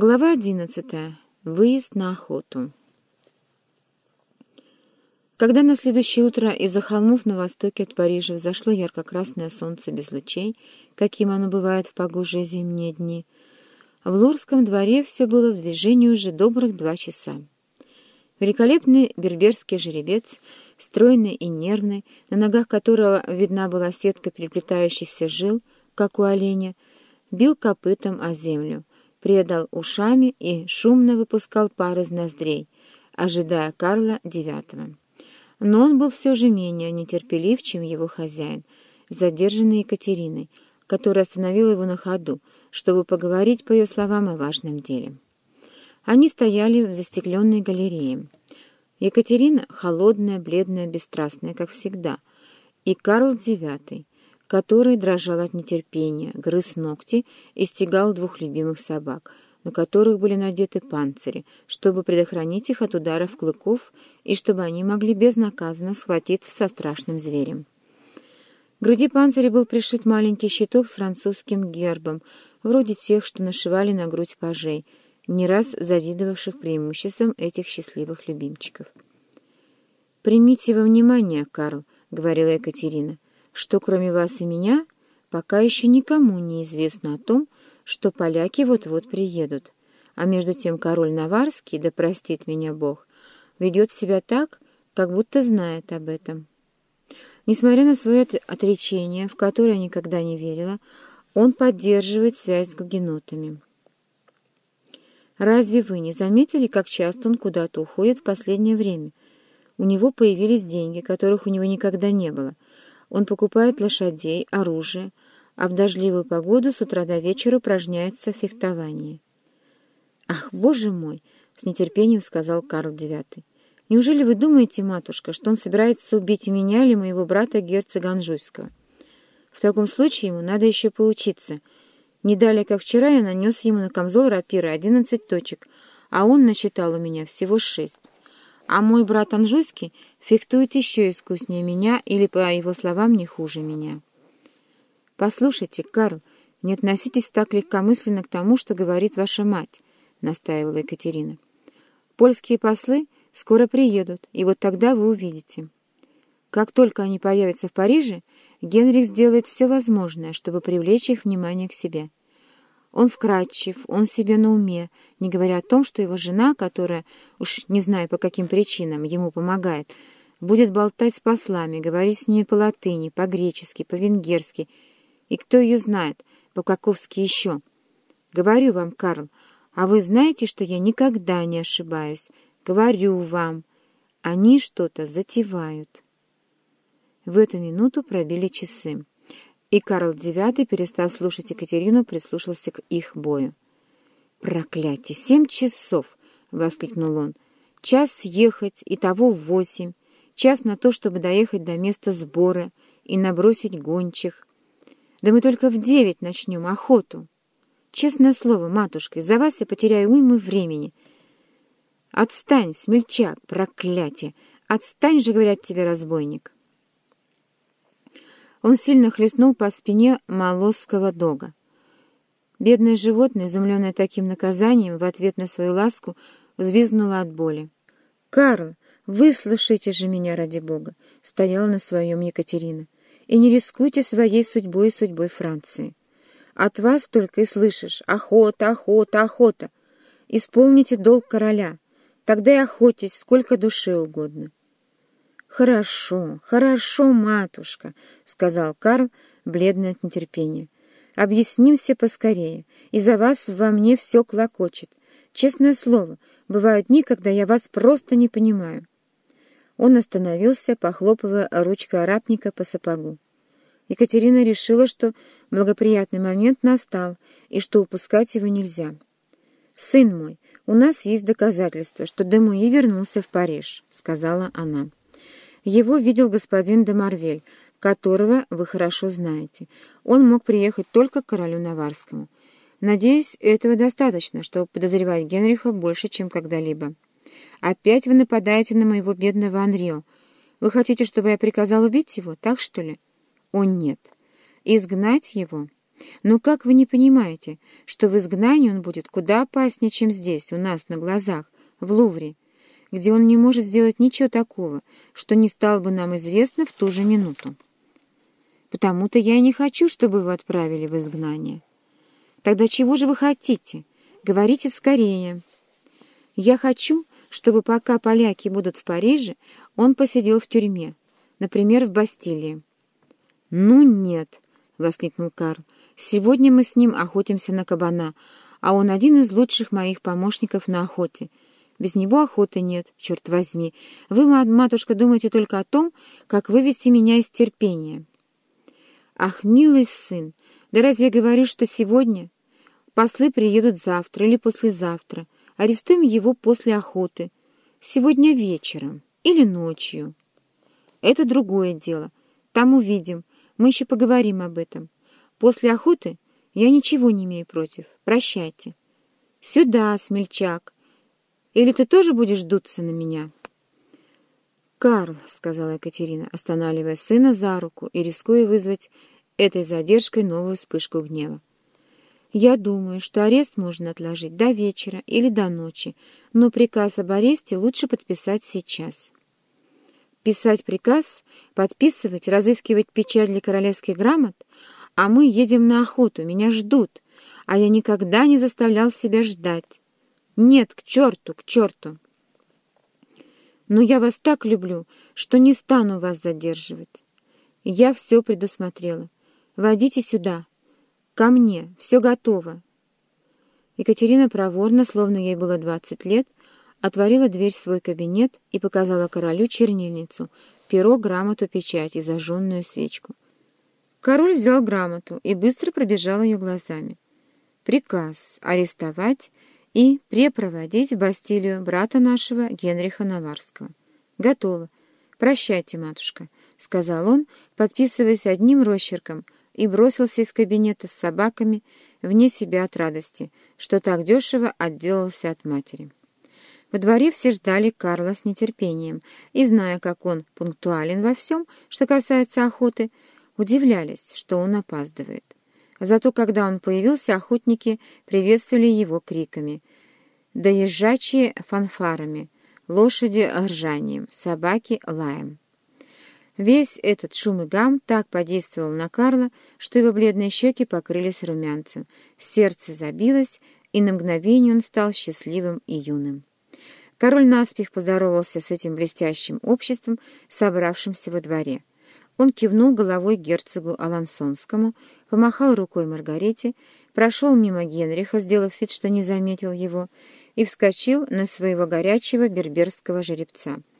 Глава одиннадцатая. Выезд на охоту. Когда на следующее утро из-за холмов на востоке от Парижа взошло ярко-красное солнце без лучей, каким оно бывает в погожие зимние дни, в Лурском дворе все было в движении уже добрых два часа. Великолепный берберский жеребец, стройный и нервный, на ногах которого видна была сетка переплетающихся жил, как у оленя, бил копытом о землю, предал ушами и шумно выпускал пар из ноздрей, ожидая Карла IX. Но он был все же менее нетерпелив, чем его хозяин, задержанный Екатериной, которая остановила его на ходу, чтобы поговорить, по ее словам, о важном деле. Они стояли в застекленной галерее. Екатерина — холодная, бледная, бесстрастная, как всегда, и Карл IX — который дрожал от нетерпения, грыз ногти и стегал двух любимых собак, на которых были надеты панцири, чтобы предохранить их от ударов клыков и чтобы они могли безнаказанно схватиться со страшным зверем. К груди панциря был пришит маленький щиток с французским гербом, вроде тех, что нашивали на грудь пажей, не раз завидовавших преимуществам этих счастливых любимчиков. «Примите во внимание, Карл», — говорила Екатерина, — что кроме вас и меня пока еще никому не известно о том, что поляки вот-вот приедут. А между тем король Наварский, да простит меня Бог, ведет себя так, как будто знает об этом. Несмотря на свое отречение, в которое я никогда не верила, он поддерживает связь с гугенотами. Разве вы не заметили, как часто он куда-то уходит в последнее время? У него появились деньги, которых у него никогда не было — он покупает лошадей, оружие, а в дождливую погоду с утра до вечера упражняется в фехтовании. «Ах, боже мой!» — с нетерпением сказал Карл IX. «Неужели вы думаете, матушка, что он собирается убить меня или моего брата герцога Анжуйского? В таком случае ему надо еще поучиться. Не далее, как вчера, я нанес ему на камзол рапиры одиннадцать точек, а он насчитал у меня всего шесть. А мой брат Анжуйский фехтует еще искуснее меня или, по его словам, не хуже меня. «Послушайте, Карл, не относитесь так легкомысленно к тому, что говорит ваша мать», — настаивала Екатерина. «Польские послы скоро приедут, и вот тогда вы увидите. Как только они появятся в Париже, Генрих сделает все возможное, чтобы привлечь их внимание к себе». Он вкрадчив, он себе на уме, не говоря о том, что его жена, которая, уж не знаю по каким причинам, ему помогает, будет болтать с послами, говорить с ними по-латыни, по-гречески, по-венгерски, и кто ее знает, по-каковски еще. Говорю вам, Карл, а вы знаете, что я никогда не ошибаюсь? Говорю вам, они что-то затевают. В эту минуту пробили часы и Карл IX, перестав слушать Екатерину, прислушался к их бою. «Проклятие! Семь часов!» — воскликнул он. «Час ехать, и того восемь. Час на то, чтобы доехать до места сбора и набросить гончих. Да мы только в девять начнем охоту. Честное слово, матушка, из-за вас я потеряю уйму времени. Отстань, смельчак, проклятие! Отстань же, говорят тебе, разбойник!» Он сильно хлестнул по спине молосского дога. Бедное животное, изумленное таким наказанием, в ответ на свою ласку взвизгнуло от боли. «Карл, выслушайте же меня, ради бога!» — стояла на своем Екатерина. «И не рискуйте своей судьбой и судьбой Франции. От вас только и слышишь «охота, охота, охота». Исполните долг короля, тогда и охотитесь сколько душе угодно. «Хорошо, хорошо, матушка», — сказал Карл, бледный от нетерпения. «Объяснимся поскорее. Из-за вас во мне все клокочет. Честное слово, бывают дни, когда я вас просто не понимаю». Он остановился, похлопывая ручкой арабника по сапогу. Екатерина решила, что благоприятный момент настал и что упускать его нельзя. «Сын мой, у нас есть доказательства, что Демуи вернулся в Париж», — сказала она. Его видел господин де Марвель, которого вы хорошо знаете. Он мог приехать только к королю Наварскому. Надеюсь, этого достаточно, чтобы подозревать Генриха больше, чем когда-либо. Опять вы нападаете на моего бедного Анрио. Вы хотите, чтобы я приказал убить его, так что ли? О, нет. Изгнать его? Но как вы не понимаете, что в изгнании он будет куда опаснее, чем здесь, у нас, на глазах, в Лувре, где он не может сделать ничего такого, что не стало бы нам известно в ту же минуту? Потому-то я и не хочу, чтобы вы отправили в изгнание. Тогда чего же вы хотите? Говорите скорее. Я хочу, чтобы пока поляки будут в Париже, он посидел в тюрьме, например, в Бастилии. «Ну нет!» — воскликнул Карл. «Сегодня мы с ним охотимся на кабана, а он один из лучших моих помощников на охоте. Без него охоты нет, черт возьми. Вы, матушка, думаете только о том, как вывести меня из терпения». «Ах, милый сын, да разве я говорю, что сегодня? Послы приедут завтра или послезавтра. Арестуем его после охоты. Сегодня вечером или ночью. Это другое дело. Там увидим. Мы еще поговорим об этом. После охоты я ничего не имею против. Прощайте. Сюда, смельчак. Или ты тоже будешь дуться на меня?» «Карл», — сказала Екатерина, останавливая сына за руку и рискуя вызвать этой задержкой новую вспышку гнева. «Я думаю, что арест можно отложить до вечера или до ночи, но приказ об аресте лучше подписать сейчас». «Писать приказ, подписывать, разыскивать печать для королевских грамот? А мы едем на охоту, меня ждут, а я никогда не заставлял себя ждать. Нет, к черту, к черту!» Но я вас так люблю, что не стану вас задерживать. Я все предусмотрела. Водите сюда. Ко мне. Все готово. Екатерина проворно, словно ей было двадцать лет, отворила дверь в свой кабинет и показала королю чернильницу, перо, грамоту, печать и зажженную свечку. Король взял грамоту и быстро пробежал ее глазами. Приказ арестовать и препроводить в Бастилию брата нашего Генриха Наварского. «Готово. Прощайте, матушка», — сказал он, подписываясь одним росчерком, и бросился из кабинета с собаками вне себя от радости, что так дешево отделался от матери. Во дворе все ждали Карла с нетерпением, и, зная, как он пунктуален во всем, что касается охоты, удивлялись, что он опаздывает. Зато когда он появился, охотники приветствовали его криками, доезжачие фанфарами, лошади ржанием, собаки лаем. Весь этот шум и гам так подействовал на Карла, что его бледные щеки покрылись румянцем, сердце забилось, и на мгновение он стал счастливым и юным. Король наспех поздоровался с этим блестящим обществом, собравшимся во дворе. Он кивнул головой герцогу Алансонскому, помахал рукой Маргарете, прошел мимо Генриха, сделав вид, что не заметил его, и вскочил на своего горячего берберского жеребца —